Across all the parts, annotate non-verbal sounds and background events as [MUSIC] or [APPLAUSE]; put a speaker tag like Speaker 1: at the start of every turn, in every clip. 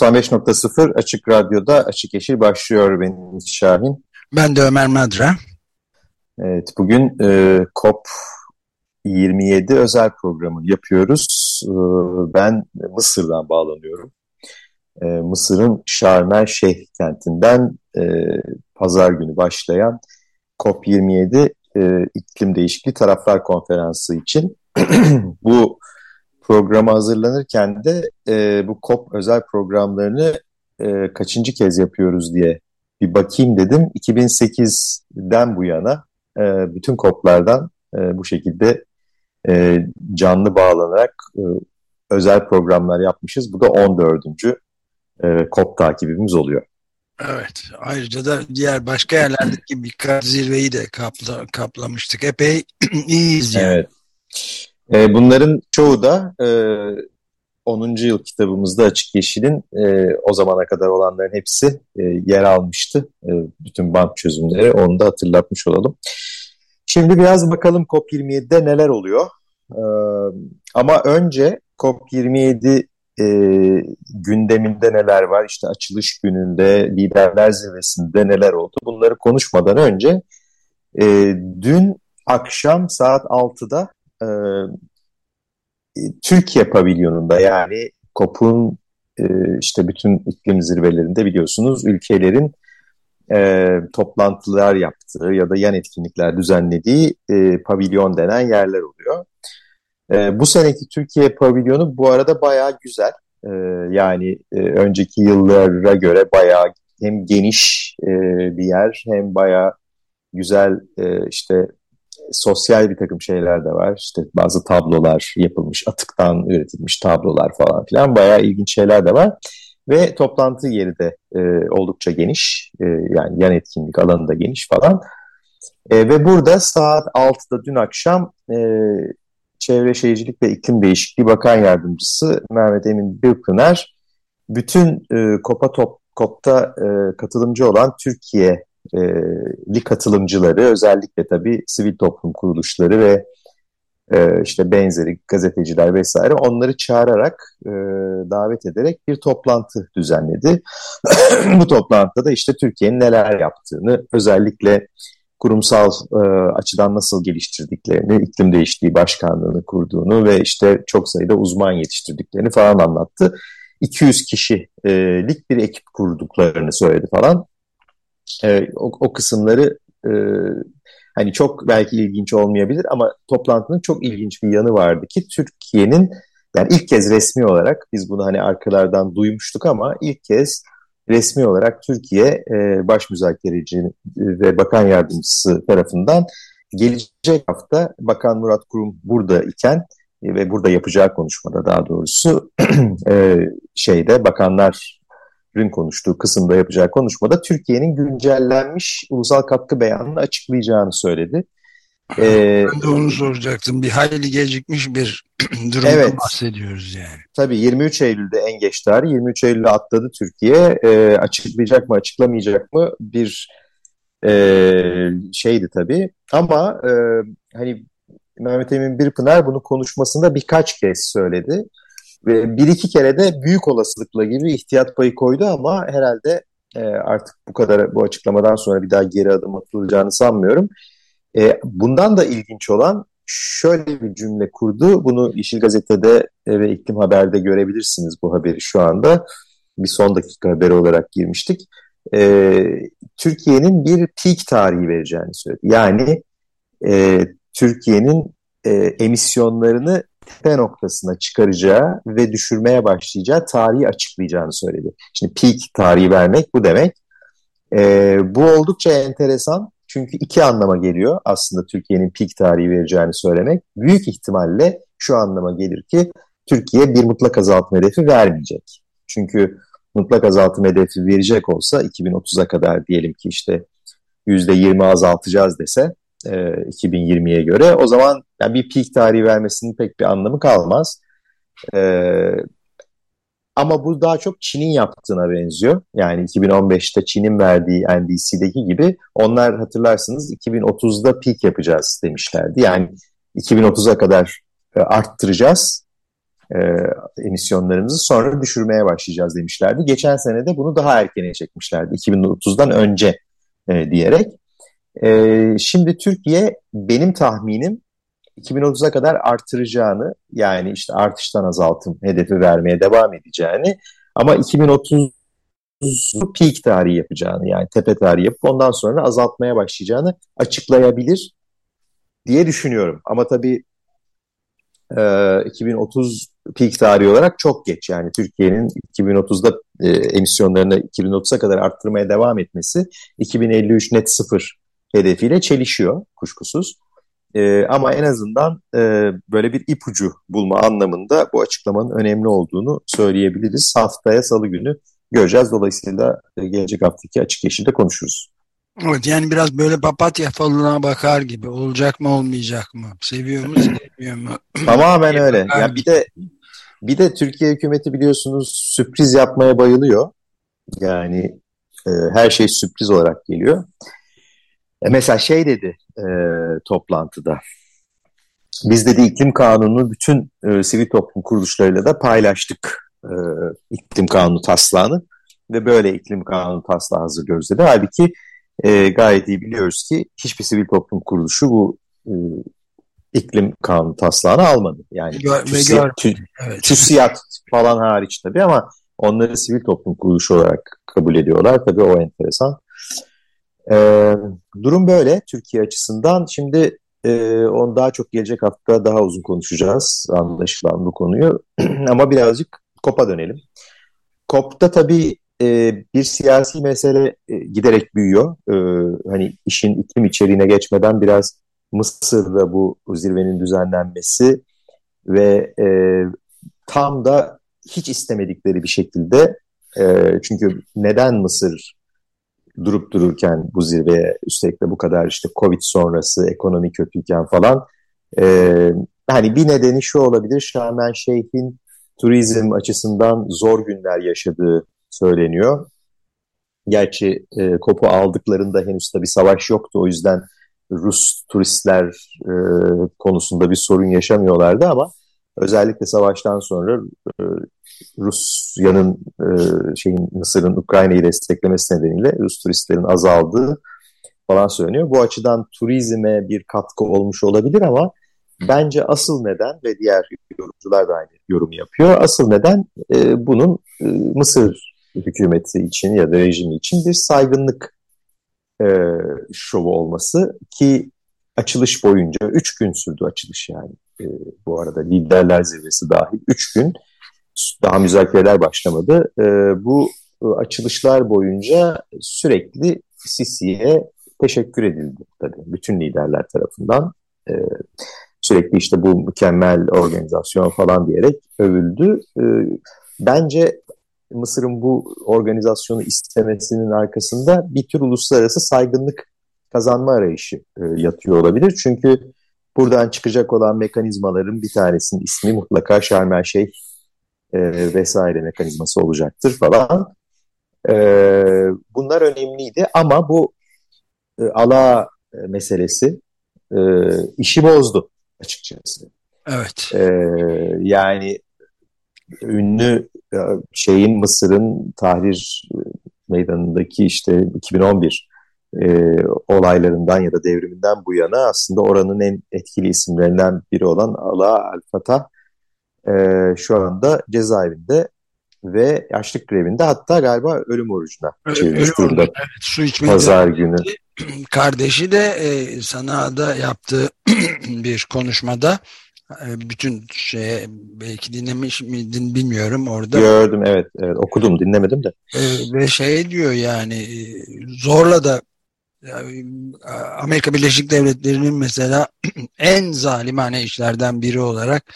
Speaker 1: ...95.0 Açık Radyo'da Açık Yeşil başlıyor benim Şahin.
Speaker 2: Ben de Ömer Madra.
Speaker 1: Evet, bugün e, COP 27 özel programı yapıyoruz. E, ben Mısır'dan bağlanıyorum e, Mısır'ın Şarm el Şeyh kentinden e, pazar günü başlayan COP27 e, iklim değişikliği taraflar konferansı için [CLEARS THROAT] bu programa hazırlanırken de e, bu COP özel programlarını e, kaçıncı kez yapıyoruz diye bir bakayım dedim. 2008'den bu yana e, bütün COP'lardan e, bu şekilde e, canlı bağlanarak e, özel programlar yapmışız. Bu da 14 e, COP takibimiz oluyor.
Speaker 2: Evet. Ayrıca da diğer başka yerlerdeki birkaç zirveyi de kapla, kaplamıştık. Epey [CLEARS THROAT] iyiyiz yani. Evet.
Speaker 1: E, bunların çoğu da e, 10. yıl kitabımızda Açık Yeşil'in e, o zamana kadar olanların hepsi e, yer almıştı. E, bütün bank çözümleri. Onu da hatırlatmış olalım. Şimdi biraz bakalım COP27'de neler oluyor. E, ama önce COP27 e, gündeminde neler var, işte açılış gününde, liderler zirvesinde neler oldu bunları konuşmadan önce e, dün akşam saat 6'da e, Türkiye pavilyonunda yani COP'un e, işte bütün iklim zirvelerinde biliyorsunuz ülkelerin e, toplantılar yaptığı ya da yan etkinlikler düzenlediği e, pavilyon denen yerler oluyor. E, bu seneki Türkiye pavilyonu bu arada bayağı güzel. E, yani e, önceki yıllara göre bayağı hem geniş e, bir yer hem bayağı güzel e, işte sosyal bir takım şeyler de var. İşte bazı tablolar yapılmış, atıktan üretilmiş tablolar falan filan bayağı ilginç şeyler de var. Ve toplantı yeri de e, oldukça geniş. E, yani yan etkinlik alanı da geniş falan. E, ve burada saat 6'da dün akşam e, Çevre Şehircilik ve İklim Değişikliği Bakan Yardımcısı Mehmet Emin Birpınar bütün e, COP'a top, COP'ta e, katılımcı olan Türkiye'li katılımcıları özellikle tabii sivil toplum kuruluşları ve e, işte benzeri gazeteciler vesaire onları çağırarak e, davet ederek bir toplantı düzenledi. [CLEARS THROAT] Bu toplantıda da işte Türkiye'nin neler yaptığını özellikle kurumsal e, açıdan nasıl geliştirdiklerini, iklim değişikliği başkanlığını kurduğunu ve işte çok sayıda uzman yetiştirdiklerini falan anlattı. 200 kişilik bir ekip kurduklarını söyledi falan. E, o, o kısımları e, hani çok belki ilginç olmayabilir ama toplantının çok ilginç bir yanı vardı ki Türkiye'nin yani ilk kez resmi olarak biz bunu hani arkalardan duymuştuk ama ilk kez resmi olarak Türkiye e, baş müzakereci ve bakan yardımcısı tarafından gelecek hafta Bakan Murat Kurum burada iken e, ve burada yapacağı konuşmada daha doğrusu [CLEARS THROAT] e, şeyde bakanların konuştuğu kısımda yapacağı konuşmada Türkiye'nin güncellenmiş ulusal katkı beyanını açıklayacağını söyledi.
Speaker 2: Ee, ben de onu soracaktım. Bir hayli gecikmiş bir [CLEARS THROAT] durumda evet, bahsediyoruz yani.
Speaker 1: Tabii 23 Eylül'de en geç tarih. 23 Eylül'de atladı Türkiye. Ee, açıklayacak mı açıklamayacak mı bir e, şeydi tabii. Ama e, hani Mehmet Emin Birpınar bunu konuşmasında birkaç kez söyledi. Ve bir iki kere de büyük olasılıkla gibi ihtiyat payı koydu ama herhalde e, artık bu kadar bu açıklamadan sonra bir daha geri adım atılacağını sanmıyorum. E, bundan da ilginç olan şöyle bir cümle kurdu. Bunu Yeşil Gazete'de ve İklim Haber'de görebilirsiniz bu haberi şu anda. Bir son dakika haberi olarak girmiştik. E, Türkiye'nin bir peak tarihi vereceğini söyledi. Yani e, Türkiye'nin e, emisyonlarını tepe noktasına çıkaracağı ve düşürmeye başlayacağı tarihi açıklayacağını söyledi. Şimdi peak tarihi vermek bu demek. E, bu oldukça enteresan çünkü iki anlama geliyor aslında Türkiye'nin pik tarihi vereceğini söylemek. Büyük ihtimalle şu anlama gelir ki Türkiye bir mutlak azaltım hedefi vermeyecek. Çünkü mutlak azaltım hedefi verecek olsa 2030'a kadar diyelim ki işte %20 azaltacağız dese e, 2020'ye göre o zaman yani bir peak tarihi vermesinin pek bir anlamı kalmaz. E, ama bu daha çok Çin'in yaptığına benziyor. Yani 2015'te Çin'in verdiği NDC'deki gibi onlar hatırlarsınız 2030'da peak yapacağız demişlerdi. Yani 2030'a kadar e, arttıracağız e, emisyonlarımızı sonra düşürmeye başlayacağız demişlerdi. Geçen sene de bunu daha erkene çekmişlerdi 2030'dan önce e, diyerek. E, şimdi Türkiye benim tahminim 2030'a kadar artıracağını yani işte artıştan azaltım hedefi vermeye devam edeceğini ama 2030 peak tarihi yapacağını yani tepe tarihi yapıp ondan sonra azaltmaya başlayacağını açıklayabilir diye düşünüyorum. Ama tabii e, 2030 peak tarihi olarak çok geç. Yani Türkiye'nin 2030'da e, emisyonlarını 2030'a kadar arttırmaya devam etmesi 2053 net sıfır hedefiyle çelişiyor kuşkusuz. E, ama en azından e, böyle bir ipucu bulma anlamında bu açıklamanın önemli olduğunu söyleyebiliriz. Haftaya salı günü göreceğiz. Dolayısıyla e, gelecek haftaki açık yeşilde konuşuruz.
Speaker 2: Evet yani biraz böyle papatya falına bakar gibi olacak mı olmayacak mı? Seviyor mu sevmiyor mu? [CLEARS THROAT] [CLEARS THROAT]
Speaker 1: Tamamen öyle. Ya bir de bir de Türkiye hükümeti biliyorsunuz sürpriz yapmaya bayılıyor. Yani e, her şey sürpriz olarak geliyor. Mesela şey dedi e, toplantıda. Biz dedi iklim kanununu bütün e, sivil toplum kuruluşlarıyla da paylaştık e, iklim kanunu taslağını ve böyle iklim kanunu taslağı hazırlıyoruz dedi. Halbuki e, gayet iyi biliyoruz ki hiçbir sivil toplum kuruluşu bu e, iklim kanunu taslağını almadı. Yani gör, TÜSİAD, tü, evet. TÜSİAD falan hariç tabii ama onları sivil toplum kuruluşu olarak kabul ediyorlar. Tabii o enteresan. Ee, durum böyle Türkiye açısından. Şimdi e, onu daha çok gelecek hafta daha uzun konuşacağız anlaşılan bu konuyu. [CLEARS THROAT] ama birazcık COP'a dönelim. COP'ta tabii e, bir siyasi mesele e, giderek büyüyor. E, hani işin iklim içeriğine geçmeden biraz Mısır'da bu zirvenin düzenlenmesi ve e, tam da hiç istemedikleri bir şekilde e, çünkü neden Mısır durup dururken bu zirveye üstelik de bu kadar işte Covid sonrası ekonomi kötüyken falan e, hani bir nedeni şu olabilir Şarmen Şeyh'in turizm açısından zor günler yaşadığı söyleniyor. Gerçi e, kopu aldıklarında henüz bir savaş yoktu o yüzden Rus turistler e, konusunda bir sorun yaşamıyorlardı ama özellikle savaştan sonra e, Rusya'nın e, şeyin Mısır'ın Ukrayna'yı desteklemesi nedeniyle Rus turistlerin azaldığı falan söyleniyor. Bu açıdan turizme bir katkı olmuş olabilir ama bence asıl neden ve diğer yorumcular da aynı yorum yapıyor. Asıl neden e, bunun e, Mısır hükümeti için ya da rejimi için bir saygınlık e, şovu olması ki açılış boyunca 3 gün sürdü açılış yani e, bu arada liderler zirvesi dahil 3 gün daha müzakereler başlamadı. E, bu e, açılışlar boyunca sürekli Sisi'ye teşekkür edildi tabii bütün liderler tarafından. E, sürekli işte bu mükemmel organizasyon falan diyerek övüldü. E, bence Mısır'ın bu organizasyonu istemesinin arkasında bir tür uluslararası saygınlık kazanma arayışı e, yatıyor olabilir. Çünkü buradan çıkacak olan mekanizmaların bir tanesinin ismi mutlaka Şarmel Şeyh e, vesaire mekanizması olacaktır falan. E, bunlar önemliydi ama bu e, ala e, meselesi e, işi bozdu açıkçası.
Speaker 2: Evet.
Speaker 1: E, yani ünlü şeyin Mısır'ın Tahrir meydanındaki işte 2011 e, olaylarından ya da devriminden bu yana aslında oranın en etkili isimlerinden biri olan Ala Al-Fatah e, şu anda cezaevinde ve yaşlık grevinde hatta galiba ölüm orucuna çevirmiş durumda. Evet,
Speaker 2: su içmeyi Pazar günü. Kardeşi de e, Sana'da yaptığı [CLEARS THROAT] bir konuşmada e, bütün şeye belki dinlemiş miydin bilmiyorum orada.
Speaker 1: Gördüm evet, evet okudum dinlemedim de.
Speaker 2: E, ve şey diyor yani e, zorla da Amerika Birleşik Devletleri'nin mesela [CLEARS THROAT] en zalimane işlerden biri olarak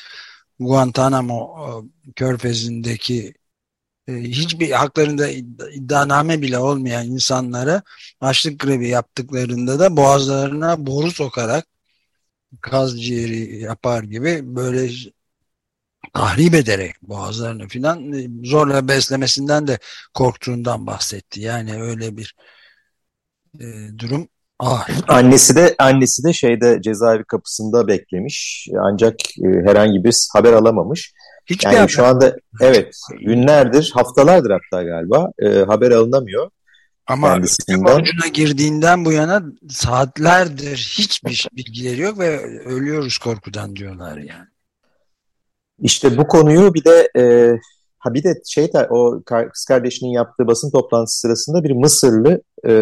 Speaker 2: Guantanamo körfezindeki e, hiçbir haklarında iddianame bile olmayan insanlara açlık grevi yaptıklarında da boğazlarına boru sokarak kaz ciğeri yapar gibi böyle tahrip ederek boğazlarını filan e, zorla beslemesinden de korktuğundan bahsetti. Yani öyle bir e, durum
Speaker 1: Ah. [LAUGHS] Annesi de annesi de şeyde cezaevi kapısında beklemiş. Ancak e, herhangi bir haber alamamış. Hiç yani şu anda evet günlerdir, haftalardır hatta galiba e, haber alınamıyor.
Speaker 2: Ama orucuna girdiğinden bu yana saatlerdir hiçbir bilgileri yok ve ölüyoruz korkudan diyorlar yani.
Speaker 1: İşte bu konuyu bir de e, ha bir de şey de o kız kardeşinin yaptığı basın toplantısı sırasında bir Mısırlı e,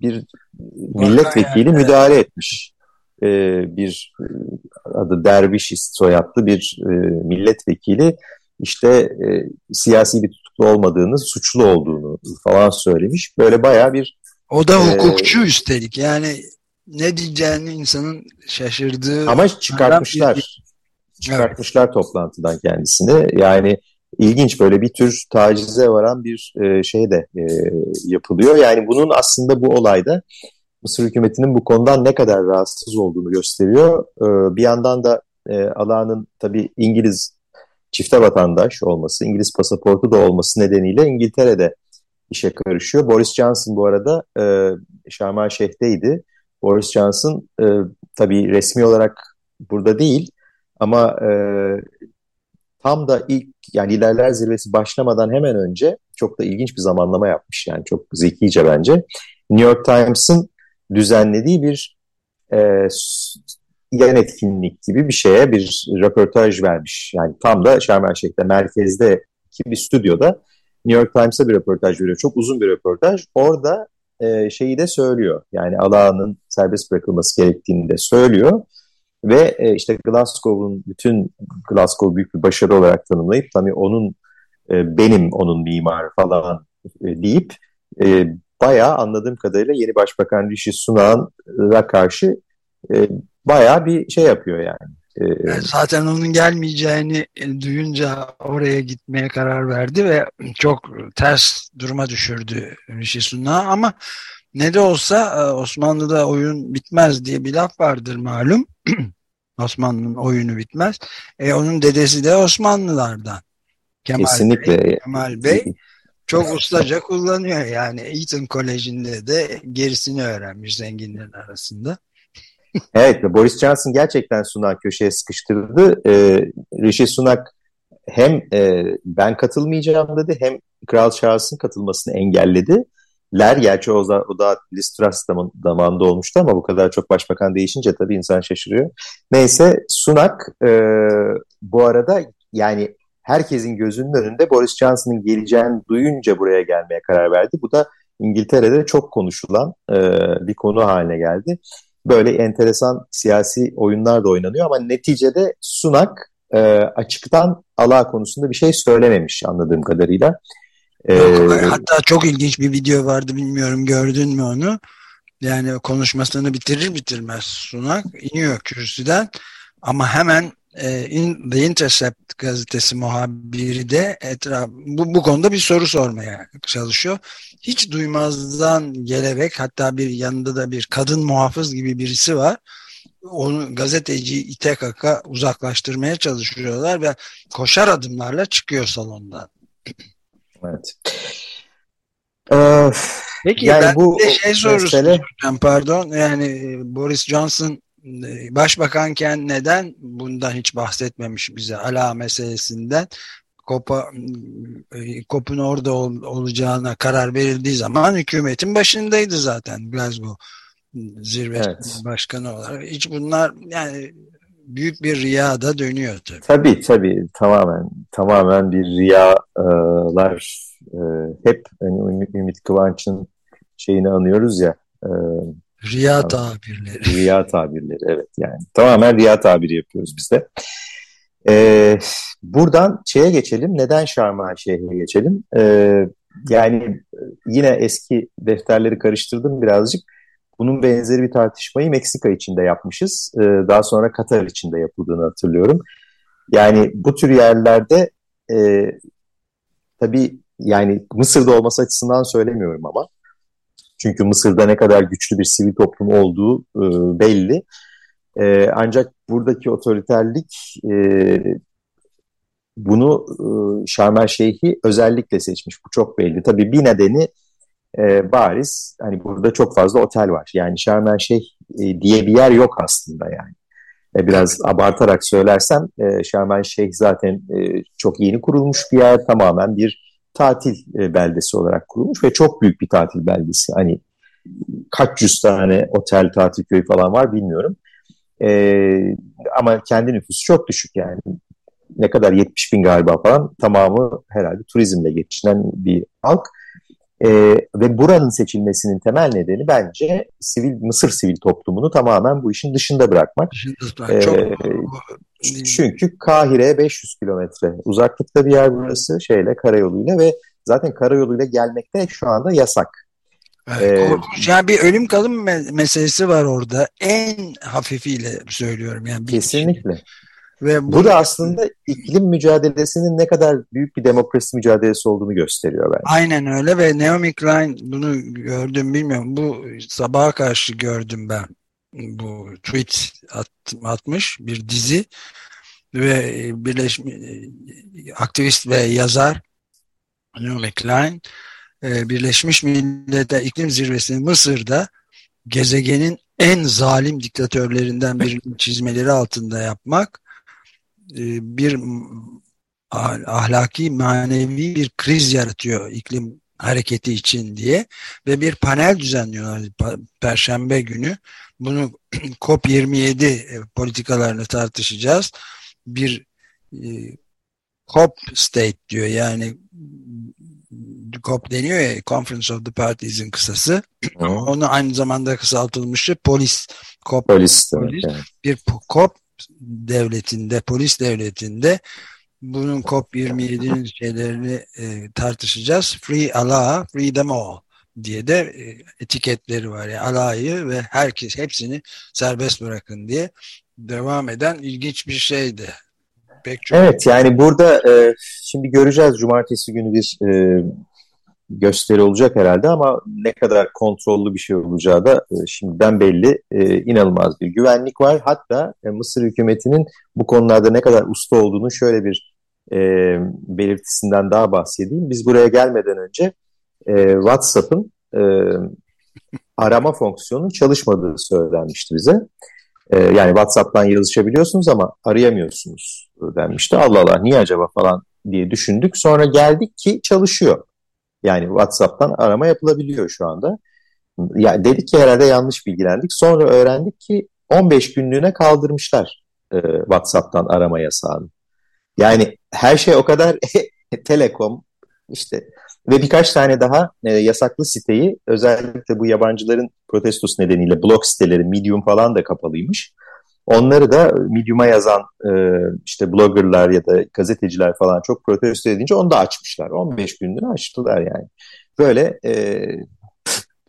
Speaker 1: bir milletvekili yani. müdahale etmiş. E, bir e, adı Derviş soyadlı bir e, milletvekili işte e, siyasi bir tutuklu olmadığını, suçlu olduğunu falan söylemiş. Böyle baya bir...
Speaker 2: O da e, hukukçu e, üstelik yani ne diyeceğini insanın şaşırdığı...
Speaker 1: Ama çıkartmışlar. Bir... Çıkartmışlar evet. toplantıdan kendisini. Yani ilginç böyle bir tür tacize varan bir e, şey de e, yapılıyor. Yani bunun aslında bu olayda Mısır hükümetinin bu konudan ne kadar rahatsız olduğunu gösteriyor. E, bir yandan da e, Ala'nın tabii İngiliz çifte vatandaş olması, İngiliz pasaportu da olması nedeniyle İngiltere'de işe karışıyor. Boris Johnson bu arada e, Şarm Şeyh'teydi. Boris Johnson e, tabii resmi olarak burada değil ama e, tam da ilk yani liderler zirvesi başlamadan hemen önce çok da ilginç bir zamanlama yapmış yani çok zekice bence. New York Times'ın düzenlediği bir e, yan etkinlik gibi bir şeye bir röportaj vermiş. Yani tam da Şarm Şeyh'te merkezdeki bir stüdyoda New York Times'a bir röportaj veriyor. Çok uzun bir röportaj. Orada e, şeyi de söylüyor. Yani Allah'ın serbest bırakılması gerektiğini de söylüyor. Ve e, işte Glasgow'un bütün Glasgow büyük bir başarı olarak tanımlayıp tabii onun e, benim onun mimarı falan e, deyip e, bayağı anladığım kadarıyla yeni başbakan Rishi Sunak'a karşı e, bayağı bir şey yapıyor yani.
Speaker 2: E, yani zaten onun gelmeyeceğini duyunca oraya gitmeye karar verdi ve çok ters duruma düşürdü Rishi Sunak ama ne de olsa e, Osmanlı'da oyun bitmez diye bir laf vardır malum. [CLEARS THROAT] Osmanlı'nın oyunu bitmez. E, onun dedesi de Osmanlılardan. Kemal Kesinlikle. Bey, Kemal Bey çok ustaca kullanıyor yani Eton Koleji'nde de gerisini öğrenmiş zenginlerin arasında.
Speaker 1: evet Boris Johnson gerçekten Sunak köşeye sıkıştırdı. Ee, Rishi Sunak hem e, ben katılmayacağım dedi hem Kral Charles'ın katılmasını engelledi. Ler gerçi o da, o da Liz zamanında olmuştu ama bu kadar çok başbakan değişince tabii insan şaşırıyor. Neyse Sunak e, bu arada yani herkesin gözünün önünde Boris Johnson'ın geleceğini duyunca buraya gelmeye karar verdi. Bu da İngiltere'de çok konuşulan e, bir konu haline geldi. Böyle enteresan siyasi oyunlar da oynanıyor ama neticede Sunak e, açıktan Allah konusunda bir şey söylememiş anladığım kadarıyla.
Speaker 2: Yok, ee, hatta çok ilginç bir video vardı bilmiyorum gördün mü onu? Yani konuşmasını bitirir bitirmez Sunak iniyor kürsüden ama hemen e, in, The Intercept gazetesi muhabiri de etraf, bu, bu konuda bir soru sormaya çalışıyor. Hiç duymazdan gelerek hatta bir yanında da bir kadın muhafız gibi birisi var. Onu gazeteci ite kaka uzaklaştırmaya çalışıyorlar ve koşar adımlarla çıkıyor salondan.
Speaker 1: Evet.
Speaker 2: Ee, Peki yani ben bu de şey sorusu mesele... pardon yani Boris Johnson e, başbakanken neden bundan hiç bahsetmemiş bize ala meselesinden Kopa, e, Kop'un orada ol, olacağına karar verildiği zaman hükümetin başındaydı zaten Glasgow zirve evet. başkanı olarak. Hiç bunlar yani büyük bir riya da dönüyor tabii.
Speaker 1: Tabii tabii tamamen tamamen bir riyalar e, hep hani Ümit Kıvanç'ın şeyini anıyoruz ya e,
Speaker 2: Riya tabirleri.
Speaker 1: Riya tabirleri evet yani tamamen riya tabiri yapıyoruz biz de. Ee, buradan şeye geçelim. Neden Şarm Şeyh'e geçelim? Ee, yani yine eski defterleri karıştırdım birazcık. Bunun benzeri bir tartışmayı Meksika içinde yapmışız. Ee, daha sonra Katar içinde yapıldığını hatırlıyorum. Yani bu tür yerlerde e, tabii yani Mısır'da olması açısından söylemiyorum ama. Çünkü Mısır'da ne kadar güçlü bir sivil toplum olduğu e, belli. E, ancak buradaki otoriterlik e, bunu e, Şeyh'i özellikle seçmiş. Bu çok belli. Tabii bir nedeni e, bariz. Hani burada çok fazla otel var. Yani Şarmel Şeyh e, diye bir yer yok aslında yani. E, biraz abartarak söylersem e, Şarmel Şeyh zaten e, çok yeni kurulmuş bir yer. Tamamen bir tatil e, beldesi olarak kurulmuş ve çok büyük bir tatil beldesi. Hani kaç yüz tane otel, tatil köyü falan var bilmiyorum. E, ama kendi nüfusu çok düşük yani. Ne kadar 70 bin galiba falan tamamı herhalde turizmle geçinen bir halk. E, ve buranın seçilmesinin temel nedeni bence sivil Mısır sivil toplumunu tamamen bu işin dışında bırakmak. E, çok... Çünkü Kahire'ye 500 kilometre uzaklıkta bir yer burası şeyle karayoluyla ve zaten karayoluyla gelmek de şu anda yasak.
Speaker 2: Evet, ee, yani bir ölüm kalım me meselesi var orada. En hafifiyle söylüyorum yani.
Speaker 1: Kesinlikle. Şey. Ve bu, bu da aslında iklim mücadelesinin ne kadar büyük bir demokrasi mücadelesi olduğunu gösteriyor bence.
Speaker 2: Aynen öyle ve Naomi Klein bunu gördüm bilmiyorum. Bu sabaha karşı gördüm ben. Bu tweet at, atmış bir dizi ve birleşmiş aktivist ve yazar Naomi Klein e, Birleşmiş Milletler İklim Zirvesi'nin Mısır'da gezegenin en zalim diktatörlerinden birinin çizmeleri altında yapmak bir ahlaki manevi bir kriz yaratıyor iklim hareketi için diye ve bir panel düzenliyorlar Perşembe günü. Bunu [CLEARS THROAT] COP27 e, politikalarını tartışacağız. Bir COP state diyor yani COP deniyor ya Conference of the Parties'in kısası. Hı. Onu aynı zamanda kısaltılmışı polis. COP,
Speaker 1: polis, polis. Evet.
Speaker 2: Bir COP devletinde, polis devletinde bunun COP27'nin şeylerini e, tartışacağız. Free Allah, free them all diye de e, etiketleri var. Yani Allah'ı ve herkes hepsini serbest bırakın diye devam eden ilginç bir şeydi.
Speaker 1: Pek çok. Evet yani burada e, şimdi göreceğiz cumartesi günü bir e, gösteri olacak herhalde ama ne kadar kontrollü bir şey olacağı da e, şimdiden belli. E, inanılmaz bir güvenlik var. Hatta e, Mısır hükümetinin bu konularda ne kadar usta olduğunu şöyle bir belirtisinden daha bahsedeyim. Biz buraya gelmeden önce WhatsApp'ın arama fonksiyonunun çalışmadığı söylenmişti bize. Yani WhatsApp'tan yazışabiliyorsunuz ama arayamıyorsunuz denmişti. Allah Allah niye acaba falan diye düşündük. Sonra geldik ki çalışıyor. Yani WhatsApp'tan arama yapılabiliyor şu anda. Yani dedik ki herhalde yanlış bilgilendik. Sonra öğrendik ki 15 günlüğüne kaldırmışlar e, WhatsApp'tan arama yasağını. Yani her şey o kadar [LAUGHS] telekom işte ve birkaç tane daha e, yasaklı siteyi özellikle bu yabancıların protestosu nedeniyle blog siteleri Medium falan da kapalıymış. Onları da Medium'a yazan e, işte bloggerlar ya da gazeteciler falan çok protesto edince onu da açmışlar. 15 gündür açtılar yani. Böyle e,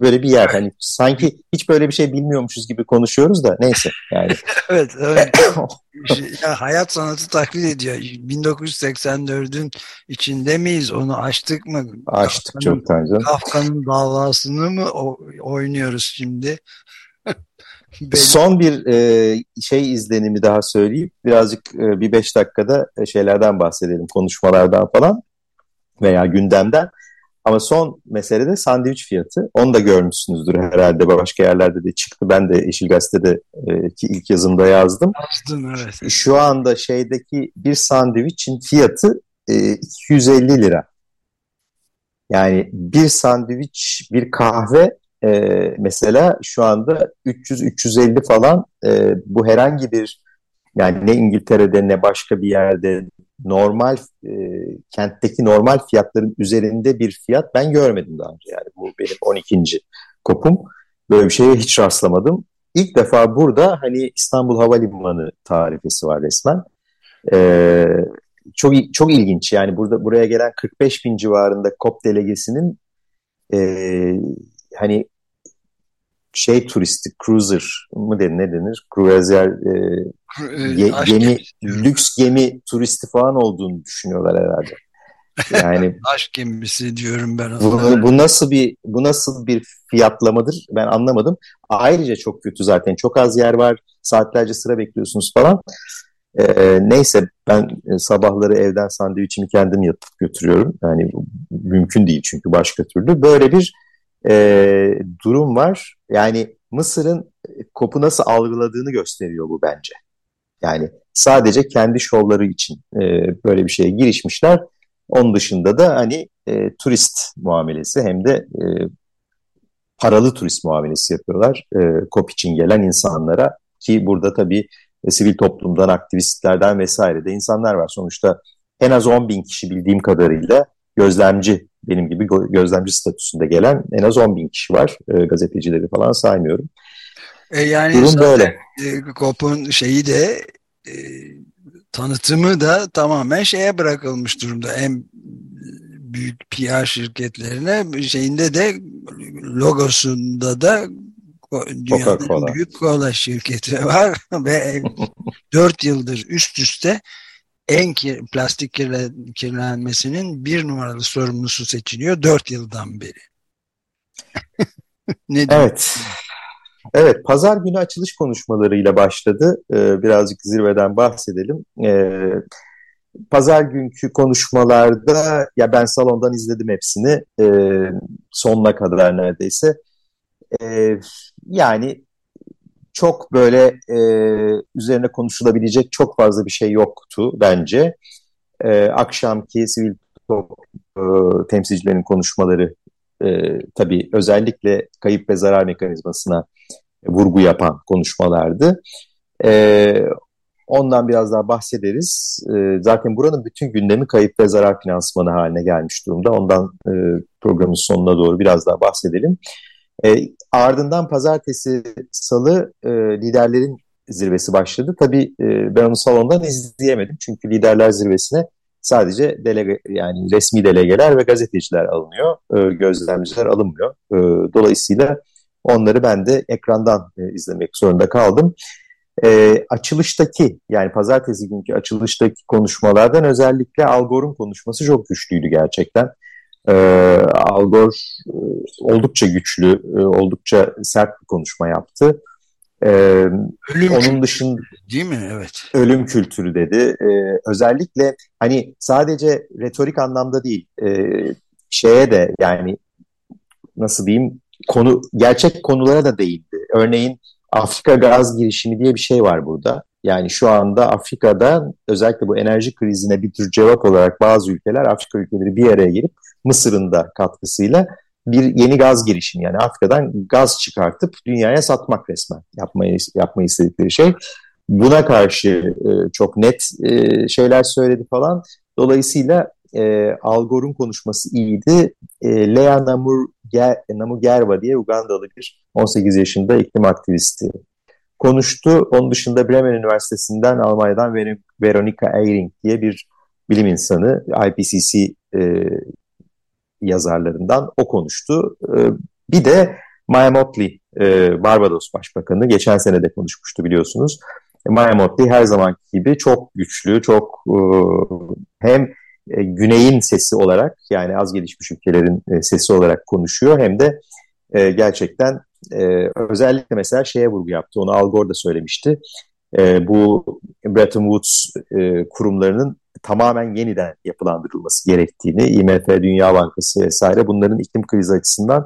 Speaker 1: böyle bir yer. Hani sanki hiç böyle bir şey bilmiyormuşuz gibi konuşuyoruz da neyse yani. [LAUGHS]
Speaker 2: evet, evet. [LAUGHS] ya, hayat sanatı taklit ediyor. 1984'ün içinde miyiz? Onu açtık mı?
Speaker 1: Açtık çok canım.
Speaker 2: Kafka'nın davasını mı oynuyoruz şimdi?
Speaker 1: Son bir e, şey izlenimi daha söyleyip birazcık e, bir beş dakikada e, şeylerden bahsedelim, konuşmalardan falan veya gündemden. Ama son mesele de sandviç fiyatı. Onu da görmüşsünüzdür herhalde. Başka yerlerde de çıktı. Ben de Yeşil Gazete'de e, ki ilk yazımda yazdım.
Speaker 2: Yazdın evet.
Speaker 1: Şu anda şeydeki bir sandviçin fiyatı e, 250 lira. Yani bir sandviç, bir kahve e, mesela şu anda 300-350 falan e, bu herhangi bir yani ne İngiltere'de ne başka bir yerde normal e, kentteki normal fiyatların üzerinde bir fiyat ben görmedim daha önce. Yani bu benim 12. kopum. Böyle bir şeye hiç rastlamadım. İlk defa burada hani İstanbul Havalimanı tarifesi var resmen. Ee, çok çok ilginç yani burada buraya gelen 45 bin civarında COP delegesinin e, hani şey turisti, cruiser mı denir, ne denir? Cruiser, e, ye, gemi, lüks gemi turisti falan olduğunu düşünüyorlar herhalde. [LAUGHS]
Speaker 2: Yani aşk gemisi diyorum ben.
Speaker 1: Bu, bu nasıl bir bu nasıl bir fiyatlamadır ben anlamadım. Ayrıca çok kötü zaten. Çok az yer var. Saatlerce sıra bekliyorsunuz falan. Ee, neyse ben e, sabahları evden sandviçimi kendim yapıp götürüyorum. Yani mümkün değil çünkü başka türlü. Böyle bir e, durum var. Yani Mısır'ın kopu nasıl algıladığını gösteriyor bu bence. Yani sadece kendi şovları için e, böyle bir şeye girişmişler. Onun dışında da hani e, turist muamelesi hem de e, paralı turist muamelesi yapıyorlar. E, kop için gelen insanlara ki burada tabii e, sivil toplumdan, aktivistlerden vesaire de insanlar var. Sonuçta en az 10 bin kişi bildiğim kadarıyla gözlemci, benim gibi gözlemci statüsünde gelen en az 10 bin kişi var. E, gazetecileri falan saymıyorum.
Speaker 2: E yani Durum böyle. E, COP'un şeyi de e, tanıtımı da tamamen şeye bırakılmış durumda. En büyük PR şirketlerine şeyinde de logosunda da dünyanın büyük kola şirketi [LAUGHS] var ve [LAUGHS] 4 yıldır üst üste en kir, plastik kirle, kirlenmesinin bir numaralı sorumlusu seçiliyor 4 yıldan beri. [LAUGHS]
Speaker 1: ne evet. Evet, pazar günü açılış konuşmalarıyla başladı. Ee, birazcık zirveden bahsedelim. Ee, pazar günkü konuşmalarda, ya ben salondan izledim hepsini, ee, sonuna kadar neredeyse. Yani çok böyle e, üzerine konuşulabilecek çok fazla bir şey yoktu bence. E, akşamki sivil toplum e, temsilcilerin konuşmaları e, tabii özellikle kayıp ve zarar mekanizmasına vurgu yapan konuşmalardı. E, ondan biraz daha bahsederiz. E, zaten buranın bütün gündemi kayıp ve zarar finansmanı haline gelmiş durumda. Ondan e, programın sonuna doğru biraz daha bahsedelim. E, ardından pazartesi, salı e, liderlerin zirvesi başladı. Tabii e, ben onu salondan izleyemedim. Çünkü liderler zirvesine sadece delege, yani resmi delegeler ve gazeteciler alınıyor. E, gözlemciler alınmıyor. E, dolayısıyla onları ben de ekrandan e, izlemek zorunda kaldım. E, açılıştaki yani pazartesi günkü açılıştaki konuşmalardan özellikle Al Gore'un konuşması çok güçlüydü gerçekten. E, Al Gore e, oldukça güçlü, e, oldukça sert bir konuşma yaptı.
Speaker 2: E, ölüm onun dışında değil mi? Evet.
Speaker 1: Ölüm kültürü dedi. E, özellikle hani sadece retorik anlamda değil, e, şeye de yani nasıl diyeyim konu gerçek konulara da değindi. Örneğin Afrika gaz girişimi diye bir şey var burada. Yani şu anda Afrika'da özellikle bu enerji krizine bir tür cevap olarak bazı ülkeler, Afrika ülkeleri bir araya gelip Mısır'ın da katkısıyla bir yeni gaz girişimi yani Afrika'dan gaz çıkartıp dünyaya satmak resmen yapmayı, yapmayı istedikleri şey. Buna karşı e, çok net e, şeyler söyledi falan. Dolayısıyla e, Al Gore'un konuşması iyiydi. E, Lea Namur Ger Namugerva diye Ugandalı bir 18 yaşında iklim aktivisti konuştu. Onun dışında Bremen Üniversitesi'nden Almanya'dan Ver Veronica Eyring diye bir bilim insanı IPCC e, yazarlarından o konuştu. E, bir de Maya Motley, e, Barbados Başbakanı geçen sene de konuşmuştu biliyorsunuz. Maya Motley her zamanki gibi çok güçlü, çok e, hem e, güneyin sesi olarak yani az gelişmiş ülkelerin sesi olarak konuşuyor hem de gerçekten özellikle mesela şeye vurgu yaptı. Onu Al Gore da söylemişti. Bu Bretton Woods kurumlarının tamamen yeniden yapılandırılması gerektiğini, IMF, Dünya Bankası vesaire bunların iklim krizi açısından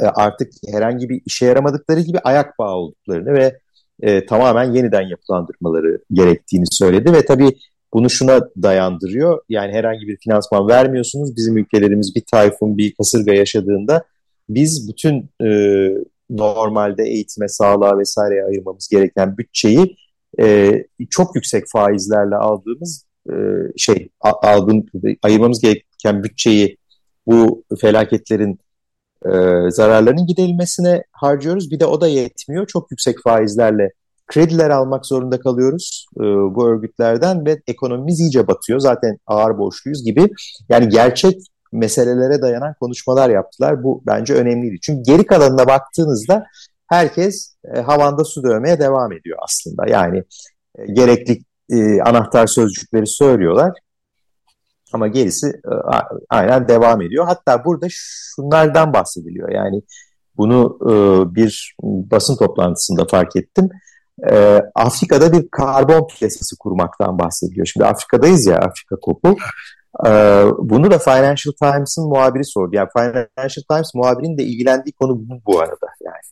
Speaker 1: e, artık herhangi bir işe yaramadıkları gibi ayak bağı olduklarını ve e, tamamen yeniden yapılandırmaları gerektiğini söyledi ve tabii bunu şuna dayandırıyor. Yani herhangi bir finansman vermiyorsunuz. Bizim ülkelerimiz bir tayfun, bir kasırga yaşadığında biz bütün e, normalde eğitime, sağlığa vesaireye ayırmamız gereken bütçeyi e, çok yüksek faizlerle aldığımız e, şey aldığım, ayırmamız gereken bütçeyi bu felaketlerin e, zararlarının giderilmesine harcıyoruz. Bir de o da yetmiyor. Çok yüksek faizlerle krediler almak zorunda kalıyoruz e, bu örgütlerden ve ekonomimiz iyice batıyor. Zaten ağır borçluyuz gibi. Yani gerçek meselelere dayanan konuşmalar yaptılar. Bu bence önemliydi. Çünkü geri kalanına baktığınızda herkes havanda su dövmeye devam ediyor aslında. Yani e, gerekli e, anahtar sözcükleri söylüyorlar ama gerisi e, aynen devam ediyor. Hatta burada şunlardan bahsediliyor. Yani bunu e, bir basın toplantısında fark ettim. E, Afrika'da bir karbon piyasası kurmaktan bahsediliyor. Şimdi Afrika'dayız ya Afrika kopu. E, bunu da Financial Times'ın muhabiri sordu. Yani Financial Times muhabirinin de ilgilendiği konu bu, bu arada. Yani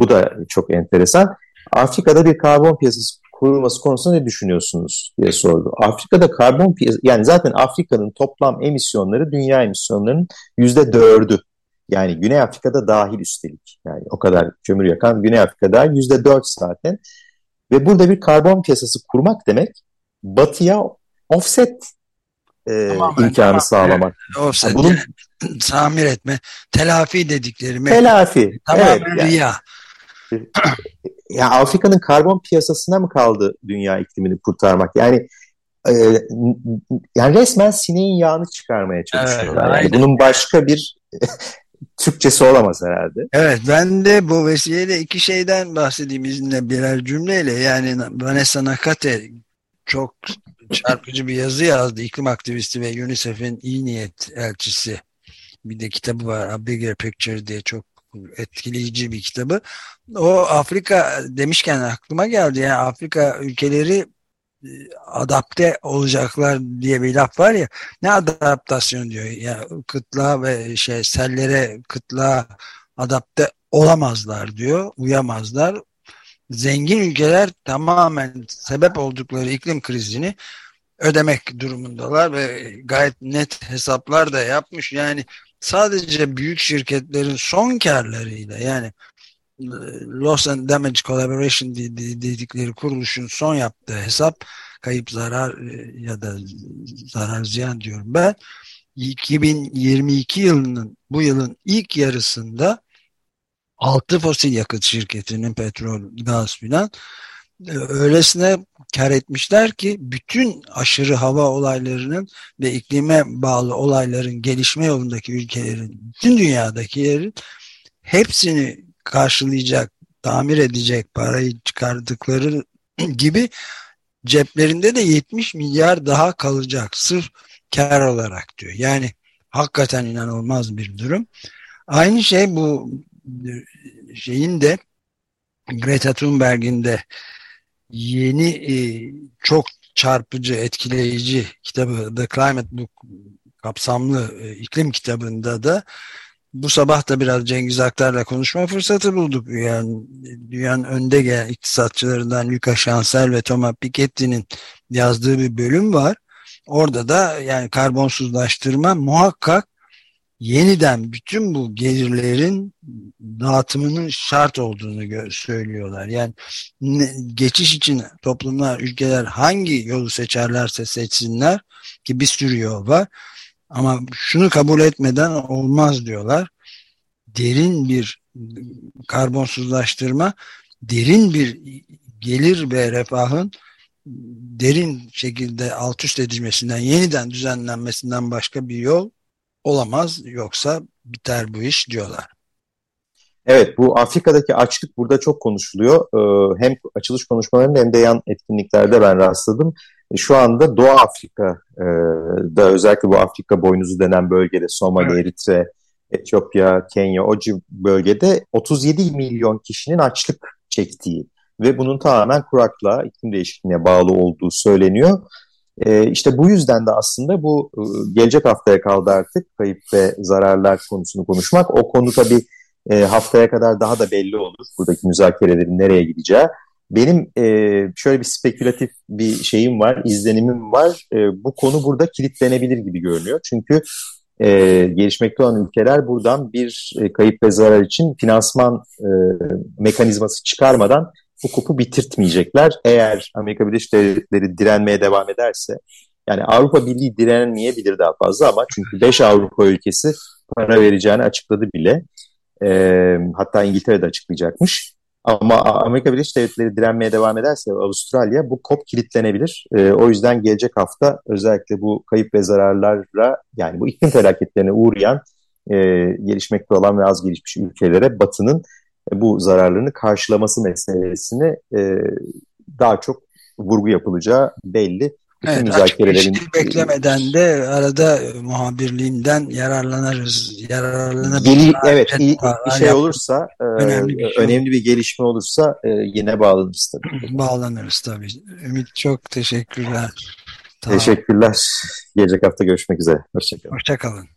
Speaker 1: bu da çok enteresan. Afrika'da bir karbon piyasası kurulması konusunda ne düşünüyorsunuz diye sordu. Afrika'da karbon piyasası, yani zaten Afrika'nın toplam emisyonları dünya emisyonlarının yüzde dördü. Yani Güney Afrika'da dahil üstelik. Yani o kadar kömür yakan Güney Afrika'da yüzde dört zaten. Ve burada bir karbon piyasası kurmak demek batıya offset e, tamamen, imkanı tamamen, sağlamak.
Speaker 2: Offset, yani bunun tamir etme, telafi dedikleri.
Speaker 1: Telafi.
Speaker 2: Tamamen evet, yani.
Speaker 1: Ya Afrika'nın karbon piyasasına mı kaldı dünya iklimini kurtarmak? Yani e, yani resmen sineğin yağını çıkarmaya çalışıyorlar. Evet, yani bunun başka bir [LAUGHS] Türkçesi olamaz herhalde.
Speaker 2: Evet ben de bu vesileyle iki şeyden bahsedeyim izinle birer cümleyle. Yani Vanessa Nakate çok çarpıcı bir yazı yazdı. İklim aktivisti ve UNICEF'in iyi niyet elçisi. Bir de kitabı var A Bigger Picture diye çok etkileyici bir kitabı. O Afrika demişken aklıma geldi. Yani Afrika ülkeleri e, adapte olacaklar diye bir laf var ya. Ne adaptasyon diyor? Ya kıtlığa ve şey sellere kıtlığa adapte olamazlar diyor. Uyamazlar. Zengin ülkeler tamamen sebep oldukları iklim krizini ödemek durumundalar ve gayet net hesaplar da yapmış. Yani sadece büyük şirketlerin son karlarıyla yani Loss and Damage Collaboration dedikleri kuruluşun son yaptığı hesap kayıp zarar e, ya da zarar ziyan diyorum ben 2022 yılının bu yılın ilk yarısında 6 fosil yakıt şirketinin petrol, gaz filan e, öylesine kar etmişler ki bütün aşırı hava olaylarının ve iklime bağlı olayların gelişme yolundaki ülkelerin, bütün dünyadaki yerin hepsini karşılayacak, tamir edecek parayı çıkardıkları [CLEARS THROAT] gibi ceplerinde de 70 milyar daha kalacak sırf kar olarak diyor. Yani hakikaten inanılmaz bir durum. Aynı şey bu şeyin de Greta Thunberg'in de yeni e, çok çarpıcı, etkileyici kitabı The Climate Book kapsamlı e, iklim kitabında da bu sabah da biraz Cengiz Aktar'la konuşma fırsatı bulduk. Yani dünyanın önde gelen iktisatçılarından Luca Chancel ve Thomas Piketty'nin yazdığı bir bölüm var. Orada da yani karbonsuzlaştırma muhakkak yeniden bütün bu gelirlerin dağıtımının şart olduğunu söylüyorlar. Yani geçiş için toplumlar, ülkeler hangi yolu seçerlerse seçsinler ki bir sürü yol var ama şunu kabul etmeden olmaz diyorlar. Derin bir karbonsuzlaştırma, derin bir gelir ve refahın derin şekilde alt üst edilmesinden, yeniden düzenlenmesinden başka bir yol olamaz. Yoksa biter bu iş diyorlar.
Speaker 1: Evet bu Afrika'daki açlık burada çok konuşuluyor. Ee, hem açılış konuşmalarında hem de yan etkinliklerde ben rastladım. E, şu anda Doğu Afrika'da e, özellikle bu Afrika boynuzu denen bölgede Somali, evet. Eritre, Etiyopya, Kenya o bölgede 37 milyon kişinin açlık çektiği ve bunun tamamen kuraklığa, iklim değişikliğine bağlı olduğu söyleniyor. E, işte bu yüzden de aslında bu e, gelecek haftaya kaldı artık kayıp ve zararlar konusunu konuşmak. O konu tabii e, haftaya kadar daha da belli olur buradaki müzakerelerin nereye gideceği. Benim e, şöyle bir spekülatif bir şeyim var, izlenimim var. E, bu konu burada kilitlenebilir gibi görünüyor. Çünkü e, gelişmekte olan ülkeler buradan bir e, kayıp ve zarar için finansman e, mekanizması çıkarmadan hukuku bitirtmeyecekler. Eğer Amerika Birleşik Devletleri direnmeye devam ederse, yani Avrupa Birliği direnmeyebilir daha fazla ama çünkü 5 Avrupa ülkesi para vereceğini açıkladı bile. E, hatta İngiltere de açıklayacakmış. Ama Amerika Birleşik Devletleri direnmeye devam ederse Avustralya bu kop kilitlenebilir. E, o yüzden gelecek hafta özellikle bu kayıp ve zararlara yani bu iklim felaketlerine uğrayan e, gelişmekte olan ve az gelişmiş ülkelere Batı'nın bu zararlarını karşılaması meselesine e, daha çok vurgu yapılacağı belli.
Speaker 2: Bütün evet, müzakerelerin açık beklemeden de arada muhabirliğinden yararlanırız. Yararlanabiliriz.
Speaker 1: Evet, iyi bir şey olursa, e, önemli bir, şey önemli bir gelişme olursa e, yine bağlanırız tabii. [CLEARS THROAT]
Speaker 2: Bağlanırız tabii. Ümit çok teşekkürler.
Speaker 1: Tamam. Teşekkürler. Gelecek hafta görüşmek üzere. Hoşçakalın.
Speaker 2: Hoşçakalın.